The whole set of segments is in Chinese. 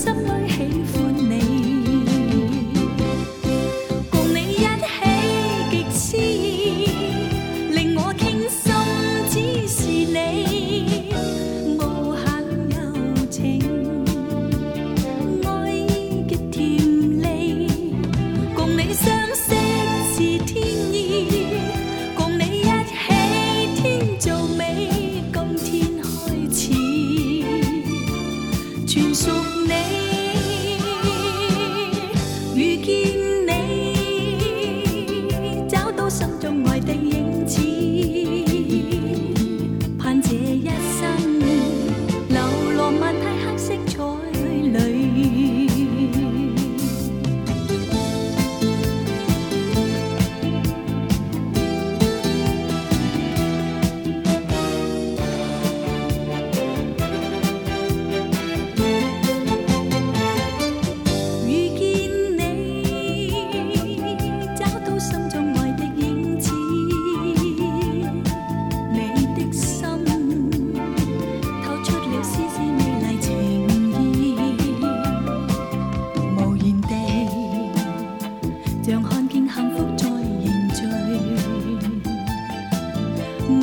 心里喜欢。你。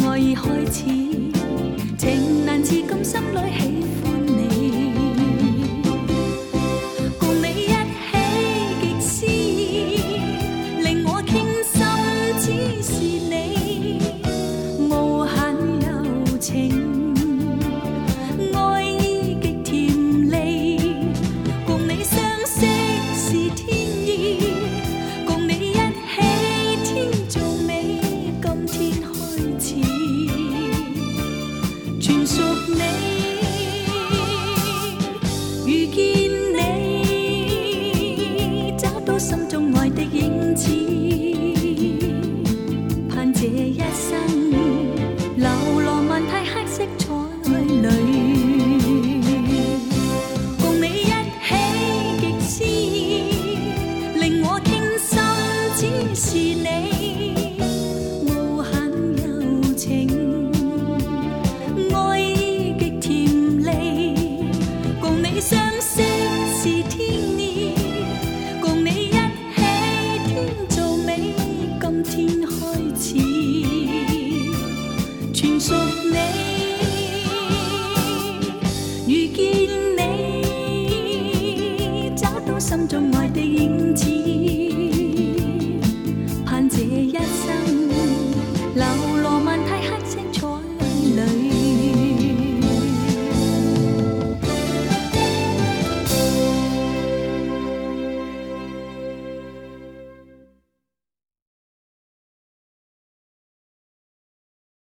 爱已开始，情难自禁，心里喜盼这一生流浪漫太黑色彩里，共你一起极思，令我倾心只是你，